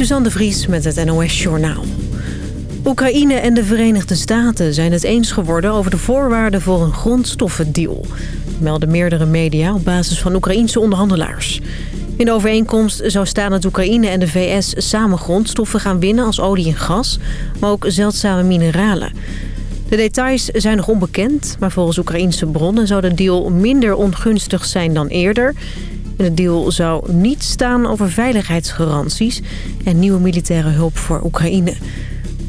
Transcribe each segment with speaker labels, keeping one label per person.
Speaker 1: Suzanne de Vries met het NOS Journaal. Oekraïne en de Verenigde Staten zijn het eens geworden over de voorwaarden voor een grondstoffendeal. melden meerdere media op basis van Oekraïense onderhandelaars. In de overeenkomst zou staan dat Oekraïne en de VS samen grondstoffen gaan winnen als olie en gas, maar ook zeldzame mineralen. De details zijn nog onbekend, maar volgens Oekraïense bronnen zou de deal minder ongunstig zijn dan eerder. De deal zou niet staan over veiligheidsgaranties en nieuwe militaire hulp voor Oekraïne.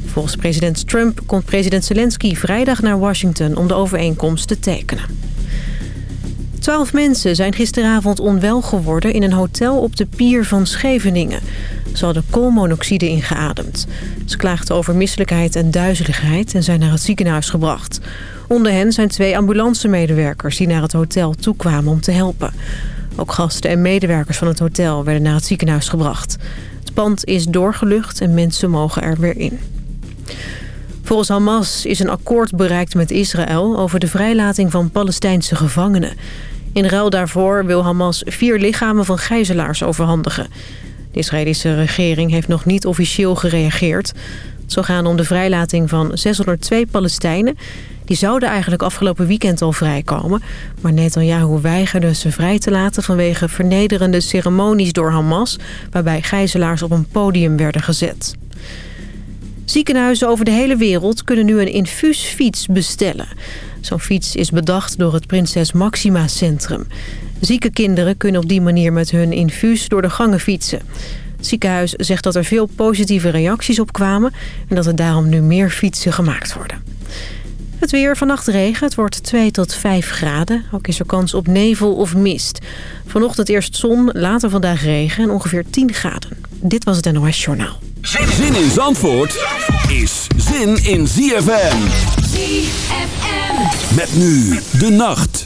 Speaker 1: Volgens president Trump komt president Zelensky vrijdag naar Washington om de overeenkomst te tekenen. Twaalf mensen zijn gisteravond onwel geworden in een hotel op de pier van Scheveningen. Ze hadden koolmonoxide ingeademd. Ze klaagden over misselijkheid en duizeligheid en zijn naar het ziekenhuis gebracht. Onder hen zijn twee ambulancemedewerkers die naar het hotel toekwamen om te helpen. Ook gasten en medewerkers van het hotel werden naar het ziekenhuis gebracht. Het pand is doorgelucht en mensen mogen er weer in. Volgens Hamas is een akkoord bereikt met Israël over de vrijlating van Palestijnse gevangenen. In ruil daarvoor wil Hamas vier lichamen van gijzelaars overhandigen. De Israëlische regering heeft nog niet officieel gereageerd. Het zou gaan om de vrijlating van 602 Palestijnen. Die zouden eigenlijk afgelopen weekend al vrijkomen. Maar Netanyahu weigerde ze vrij te laten vanwege vernederende ceremonies door Hamas... waarbij gijzelaars op een podium werden gezet. Ziekenhuizen over de hele wereld kunnen nu een infuusfiets bestellen. Zo'n fiets is bedacht door het Prinses Maxima Centrum. Zieke kinderen kunnen op die manier met hun infuus door de gangen fietsen. Het ziekenhuis zegt dat er veel positieve reacties op kwamen... en dat er daarom nu meer fietsen gemaakt worden. Het weer, vannacht regen. Het wordt 2 tot 5 graden. Ook is er kans op nevel of mist. Vanochtend eerst zon, later vandaag regen en ongeveer 10 graden. Dit was het NOS Journaal.
Speaker 2: Zin in Zandvoort is zin in ZFM.
Speaker 3: ZFM.
Speaker 2: Met nu de nacht.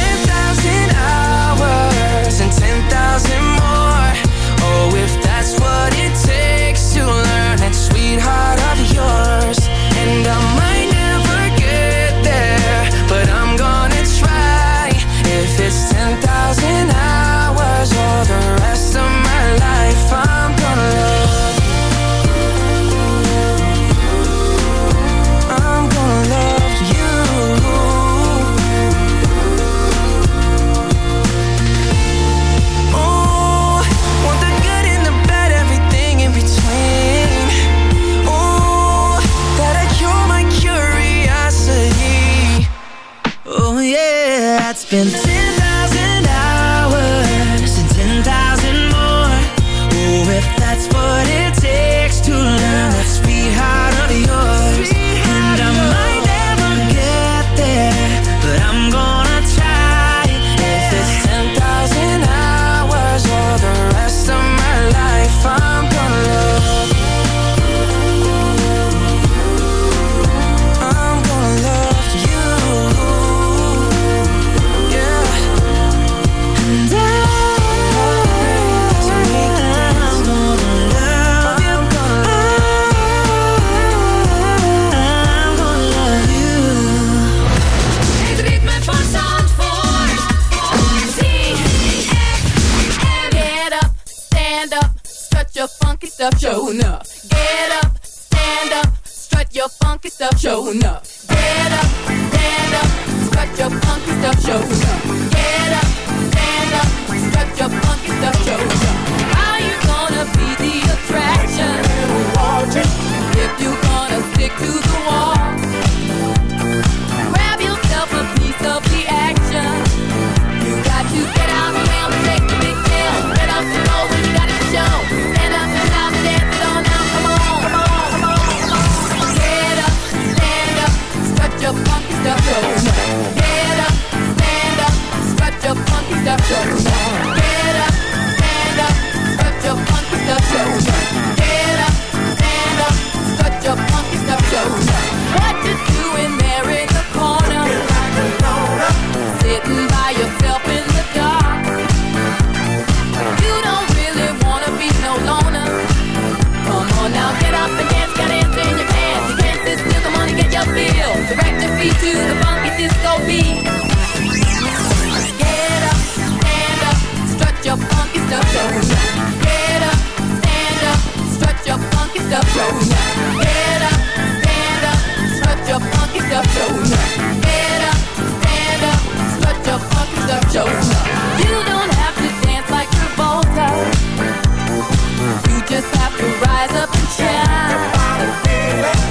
Speaker 4: to the
Speaker 5: funky disco beat. Get up, stand up, your funky stuff, Get up, stand up, your funky stuff, Get up, stand up, your funky stuff, Get up, stand up, your funky stuff, You don't have to dance like Travolta. You just have to rise up and shine.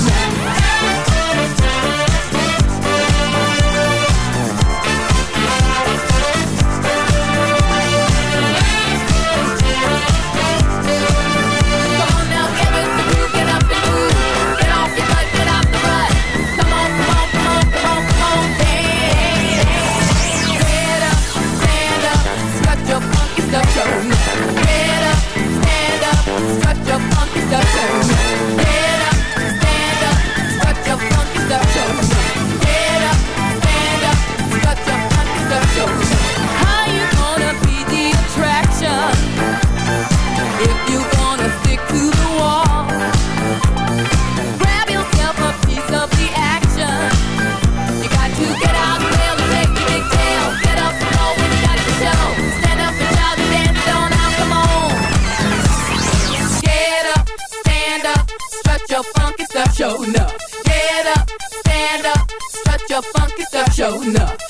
Speaker 5: showing up.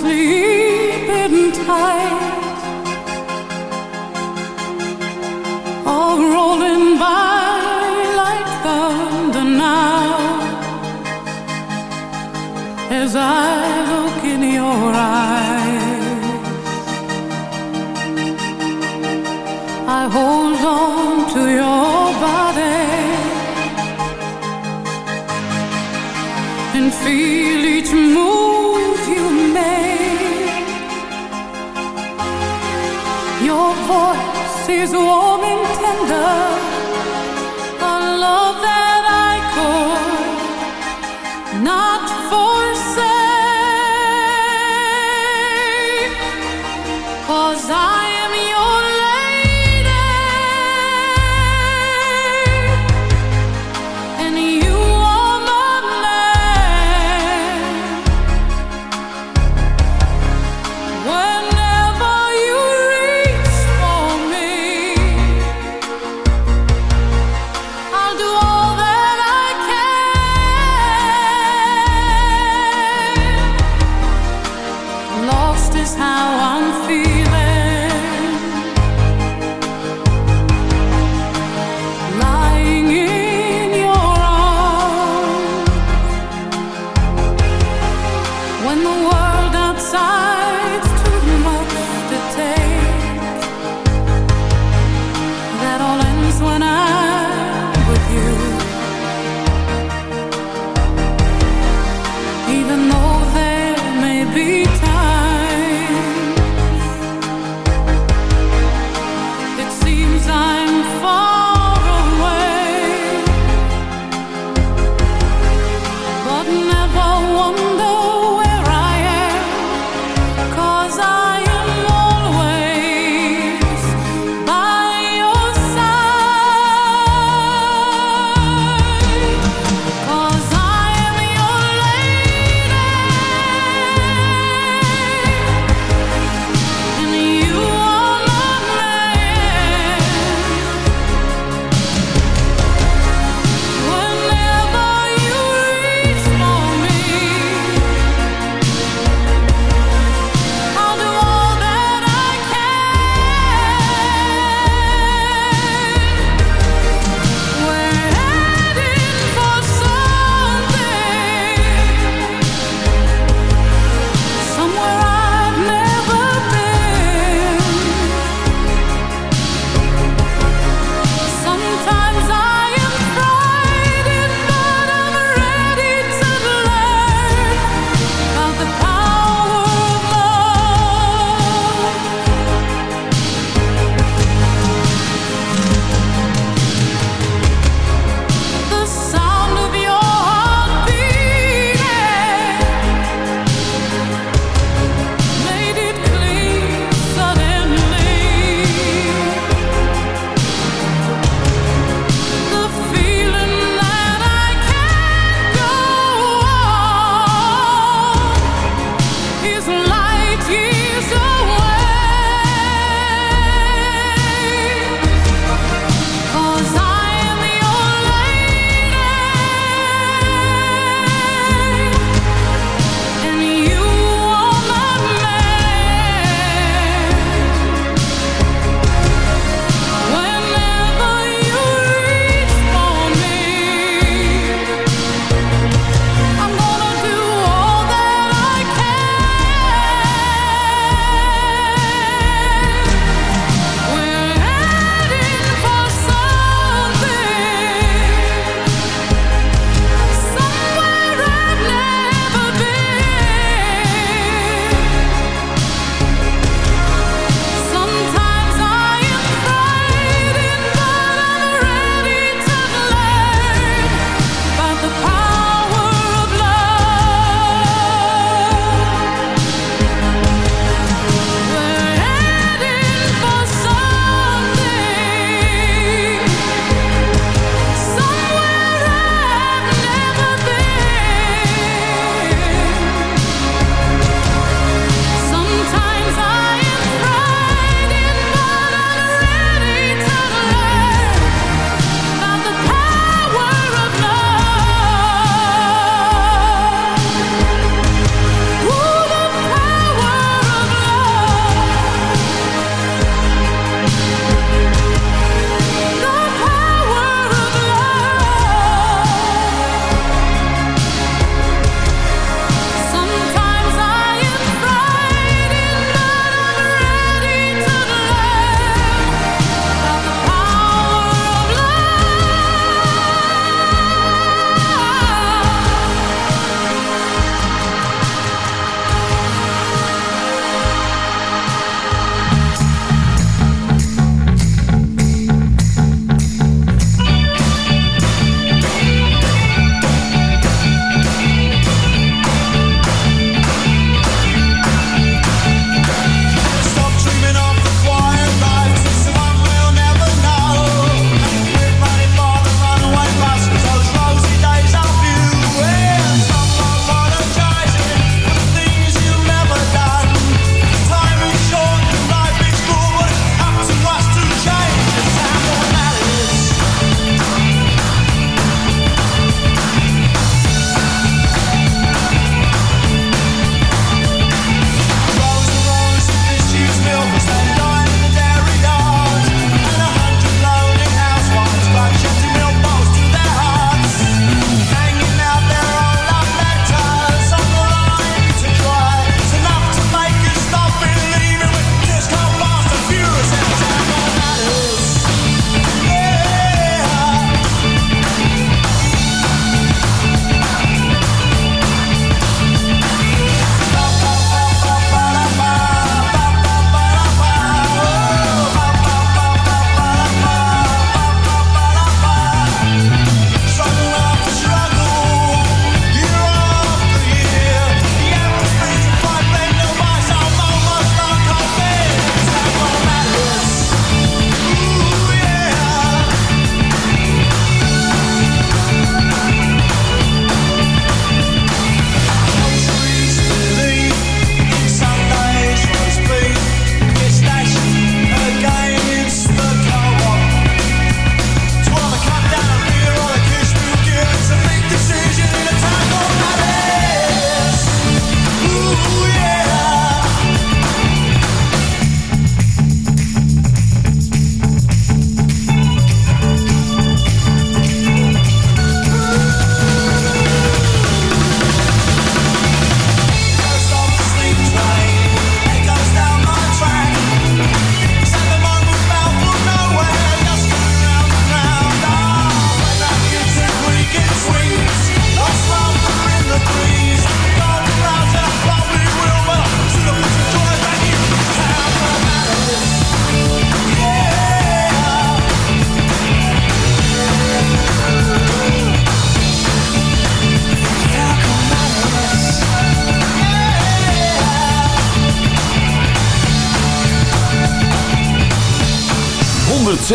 Speaker 6: sleeping tight. All rolling by like thunder now. As I look in your eyes is warm.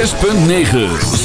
Speaker 2: 6.9.